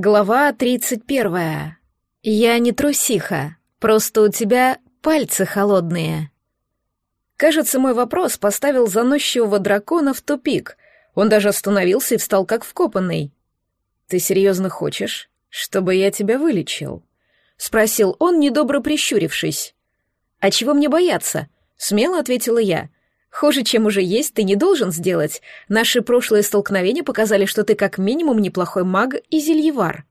Глава тридцать первая. Я не трусиха, просто у тебя пальцы холодные. Кажется, мой вопрос поставил заносчивого дракона в тупик. Он даже остановился и встал как вкопанный. «Ты серьезно хочешь, чтобы я тебя вылечил?» — спросил он, недобро прищурившись. «А чего мне бояться?» — смело ответила я. Хуже, чем уже есть, ты не должен сделать. Наши прошлые столкновения показали, что ты как минимум неплохой маг и зельевар.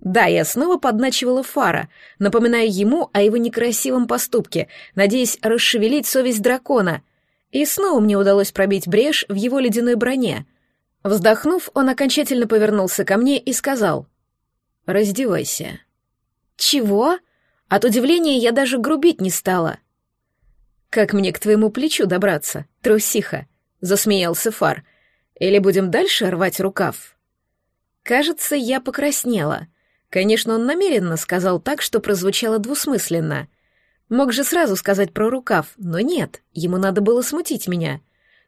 Да, я снова подначивала Фара, напоминая ему о его некрасивом поступке, надеясь расшевелить совесть дракона. И снова мне удалось пробить брешь в его ледяной броне. Вздохнув, он окончательно повернулся ко мне и сказал «Раздевайся». «Чего?» От удивления я даже грубить не стала. «Как мне к твоему плечу добраться, трусиха?» — засмеялся Фар. «Или будем дальше рвать рукав?» Кажется, я покраснела. Конечно, он намеренно сказал так, что прозвучало двусмысленно. Мог же сразу сказать про рукав, но нет, ему надо было смутить меня.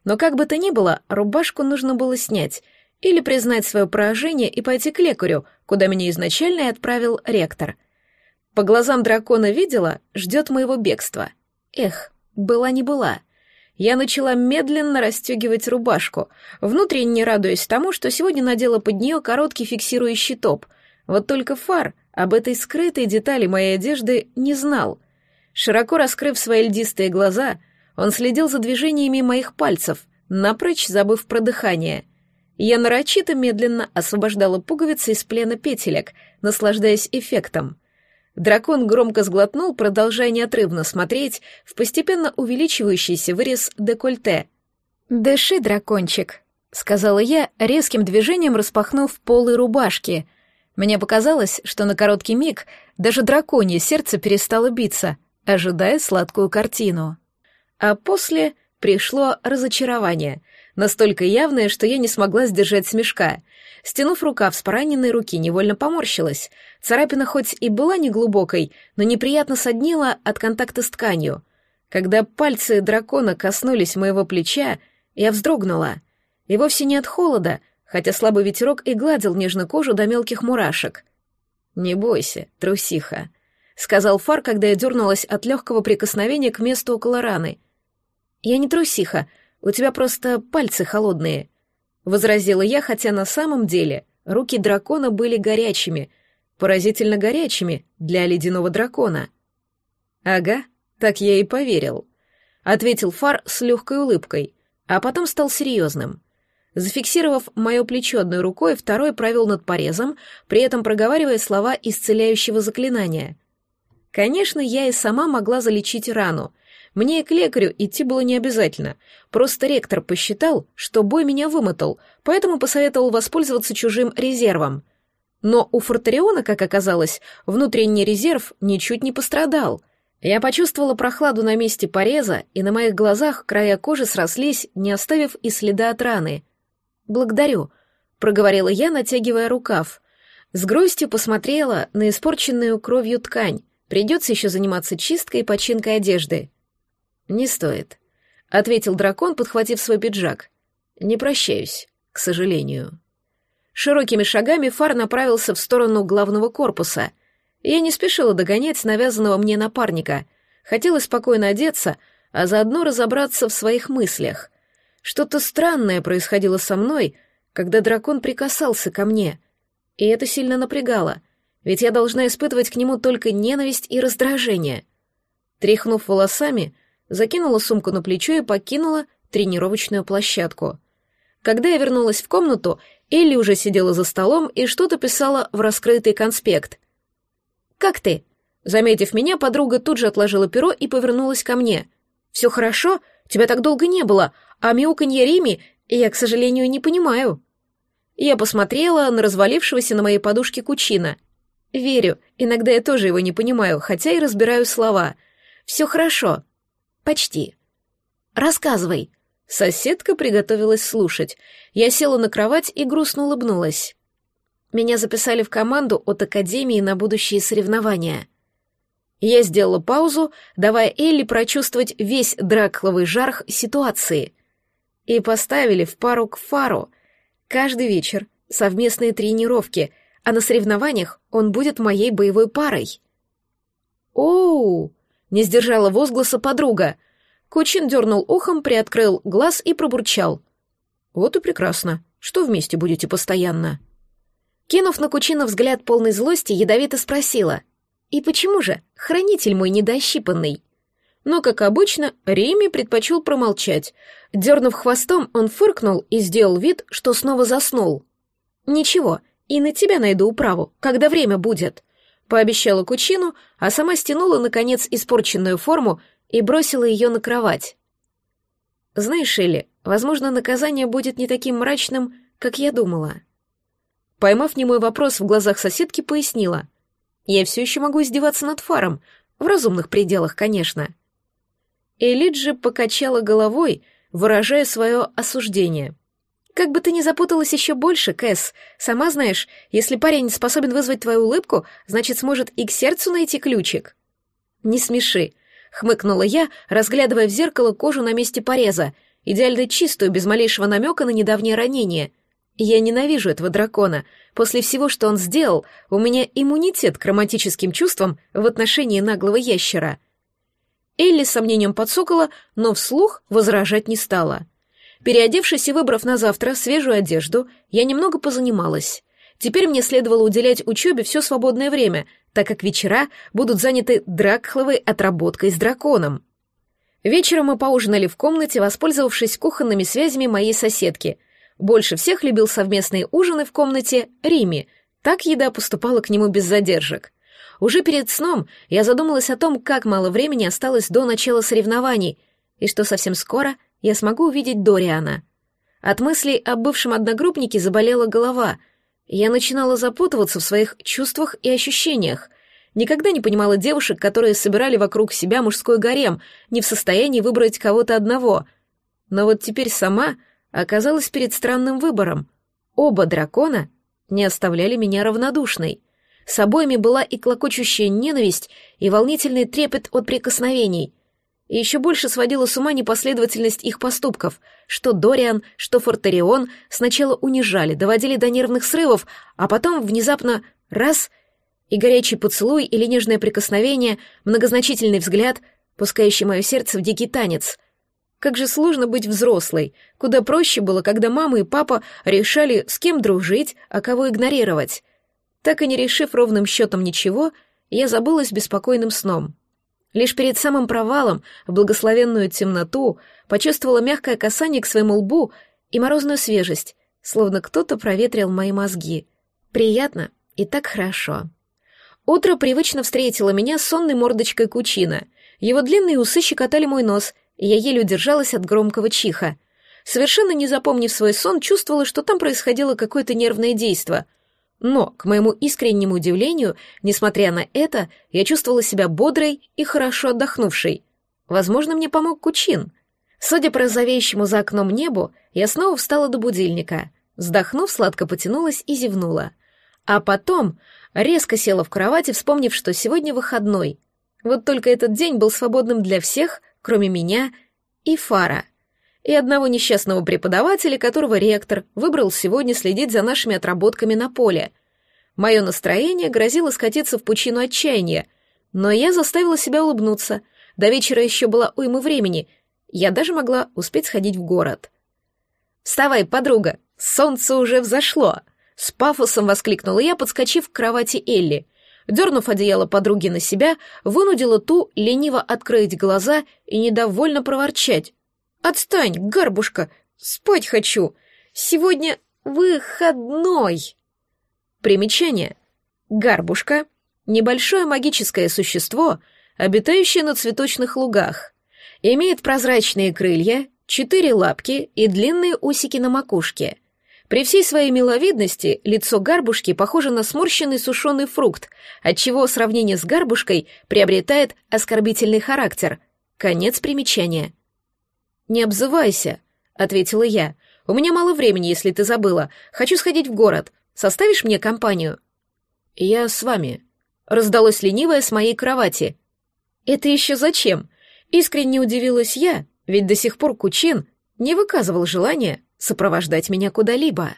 Но как бы то ни было, рубашку нужно было снять или признать свое поражение и пойти к лекарю, куда меня изначально и отправил ректор. По глазам дракона видела, ждет моего бегства. Эх, была не была. Я начала медленно расстегивать рубашку, внутренне радуясь тому, что сегодня надела под нее короткий фиксирующий топ. Вот только Фар об этой скрытой детали моей одежды не знал. Широко раскрыв свои льдистые глаза, он следил за движениями моих пальцев, напрочь забыв про дыхание. Я нарочито медленно освобождала пуговицы из плена петелек, наслаждаясь эффектом — Дракон громко сглотнул, продолжая неотрывно смотреть в постепенно увеличивающийся вырез декольте. «Дыши, дракончик», — сказала я, резким движением распахнув полы рубашки. Мне показалось, что на короткий миг даже драконье сердце перестало биться, ожидая сладкую картину. А после пришло разочарование, настолько явное, что я не смогла сдержать смешка — Стянув рукав с пораненной руки, невольно поморщилась. Царапина хоть и была неглубокой, но неприятно соднила от контакта с тканью. Когда пальцы дракона коснулись моего плеча, я вздрогнула. И вовсе не от холода, хотя слабый ветерок и гладил нежную кожу до мелких мурашек. «Не бойся, трусиха», — сказал Фар, когда я дернулась от легкого прикосновения к месту около раны. «Я не трусиха, у тебя просто пальцы холодные», возразила я, хотя на самом деле руки дракона были горячими, поразительно горячими для ледяного дракона. Ага, так я и поверил, ответил Фар с легкой улыбкой, а потом стал серьезным. Зафиксировав мое плечо одной рукой, второй провел над порезом, при этом проговаривая слова исцеляющего заклинания. Конечно, я и сама могла залечить рану, мне к лекарю идти было не обязательно. Просто ректор посчитал, что бой меня вымотал, поэтому посоветовал воспользоваться чужим резервом. Но у Фортариона, как оказалось, внутренний резерв ничуть не пострадал. Я почувствовала прохладу на месте пореза, и на моих глазах края кожи срослись, не оставив и следа от раны. «Благодарю», — проговорила я, натягивая рукав. С грустью посмотрела на испорченную кровью ткань. Придется еще заниматься чисткой и починкой одежды. «Не стоит», — ответил дракон, подхватив свой пиджак. «Не прощаюсь, к сожалению». Широкими шагами Фар направился в сторону главного корпуса. Я не спешила догонять навязанного мне напарника. Хотела спокойно одеться, а заодно разобраться в своих мыслях. Что-то странное происходило со мной, когда дракон прикасался ко мне. И это сильно напрягало, ведь я должна испытывать к нему только ненависть и раздражение. Тряхнув волосами, закинула сумку на плечо и покинула тренировочную площадку. Когда я вернулась в комнату, Элли уже сидела за столом и что-то писала в раскрытый конспект. «Как ты?» Заметив меня, подруга тут же отложила перо и повернулась ко мне. «Все хорошо? Тебя так долго не было, а мяуканье Рими я, к сожалению, не понимаю». Я посмотрела на развалившегося на моей подушке кучина. Верю, иногда я тоже его не понимаю, хотя и разбираю слова. «Все хорошо», «Почти». «Рассказывай». Соседка приготовилась слушать. Я села на кровать и грустно улыбнулась. Меня записали в команду от Академии на будущие соревнования. Я сделала паузу, давая Элли прочувствовать весь дракловый жарх ситуации. И поставили в пару к фару. Каждый вечер совместные тренировки, а на соревнованиях он будет моей боевой парой. «Оу!» — не сдержала возгласа подруга. Кучин дернул ухом, приоткрыл глаз и пробурчал. «Вот и прекрасно. Что вместе будете постоянно?» Кинув на Кучина взгляд полной злости, ядовито спросила. «И почему же? Хранитель мой недощипанный». Но, как обычно, Реми предпочел промолчать. Дернув хвостом, он фыркнул и сделал вид, что снова заснул. «Ничего, и на тебя найду управу, когда время будет», — пообещала Кучину, а сама стянула, наконец, испорченную форму и бросила ее на кровать. «Знаешь, Элли, возможно, наказание будет не таким мрачным, как я думала». Поймав немой вопрос в глазах соседки, пояснила. «Я все еще могу издеваться над Фаром, в разумных пределах, конечно». Элиджи покачала головой, выражая свое осуждение. «Как бы ты ни запуталась еще больше, Кэс, сама знаешь, если парень способен вызвать твою улыбку, значит, сможет и к сердцу найти ключик». «Не смеши», — хмыкнула я, разглядывая в зеркало кожу на месте пореза, идеально чистую, без малейшего намека на недавнее ранение. Я ненавижу этого дракона. После всего, что он сделал, у меня иммунитет к романтическим чувствам в отношении наглого ящера. Элли с сомнением подсокола, но вслух возражать не стала. Переодевшись и выбрав на завтра свежую одежду, я немного позанималась. Теперь мне следовало уделять учебе все свободное время, так как вечера будут заняты дракхловой отработкой с драконом. Вечером мы поужинали в комнате, воспользовавшись кухонными связями моей соседки — больше всех любил совместные ужины в комнате Рими, так еда поступала к нему без задержек. Уже перед сном я задумалась о том, как мало времени осталось до начала соревнований, и что совсем скоро я смогу увидеть Дориана. От мыслей о бывшем одногруппнике заболела голова. Я начинала запутываться в своих чувствах и ощущениях. Никогда не понимала девушек, которые собирали вокруг себя мужской гарем, не в состоянии выбрать кого-то одного. Но вот теперь сама оказалась перед странным выбором. Оба дракона не оставляли меня равнодушной. С обоими была и клокочущая ненависть, и волнительный трепет от прикосновений. И еще больше сводила с ума непоследовательность их поступков, что Дориан, что Фортерион сначала унижали, доводили до нервных срывов, а потом внезапно раз — и горячий поцелуй или нежное прикосновение, многозначительный взгляд, пускающий мое сердце в дикий танец — как же сложно быть взрослой. Куда проще было, когда мама и папа решали, с кем дружить, а кого игнорировать. Так и не решив ровным счетом ничего, я забылась беспокойным сном. Лишь перед самым провалом в благословенную темноту почувствовала мягкое касание к своему лбу и морозную свежесть, словно кто-то проветрил мои мозги. Приятно и так хорошо. Утро привычно встретило меня с сонной мордочкой кучина. Его длинные усы щекотали мой нос — я еле удержалась от громкого чиха. Совершенно не запомнив свой сон, чувствовала, что там происходило какое-то нервное действо. Но, к моему искреннему удивлению, несмотря на это, я чувствовала себя бодрой и хорошо отдохнувшей. Возможно, мне помог Кучин. Судя по розовеющему за окном небу, я снова встала до будильника. Вздохнув, сладко потянулась и зевнула. А потом резко села в кровати, вспомнив, что сегодня выходной. Вот только этот день был свободным для всех, кроме меня и Фара, и одного несчастного преподавателя, которого ректор выбрал сегодня следить за нашими отработками на поле. Мое настроение грозило скатиться в пучину отчаяния, но я заставила себя улыбнуться. До вечера еще была уйма времени, я даже могла успеть сходить в город. «Вставай, подруга, солнце уже взошло!» С пафосом воскликнула я, подскочив к кровати Элли — Дернув одеяло подруги на себя, вынудила ту лениво открыть глаза и недовольно проворчать. «Отстань, гарбушка! Спать хочу! Сегодня выходной!» Примечание. Гарбушка — небольшое магическое существо, обитающее на цветочных лугах. Имеет прозрачные крылья, четыре лапки и длинные усики на макушке — при всей своей миловидности лицо гарбушки похоже на сморщенный сушеный фрукт, отчего сравнение с гарбушкой приобретает оскорбительный характер. Конец примечания. «Не обзывайся», — ответила я. «У меня мало времени, если ты забыла. Хочу сходить в город. Составишь мне компанию?» «Я с вами», — раздалось ленивое с моей кровати. «Это еще зачем?» Искренне удивилась я, ведь до сих пор Кучин не выказывал желания сопровождать меня куда-либо.